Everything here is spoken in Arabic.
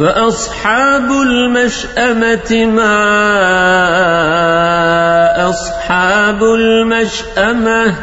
وأصحاب المشأمة ما أصحاب المشأمة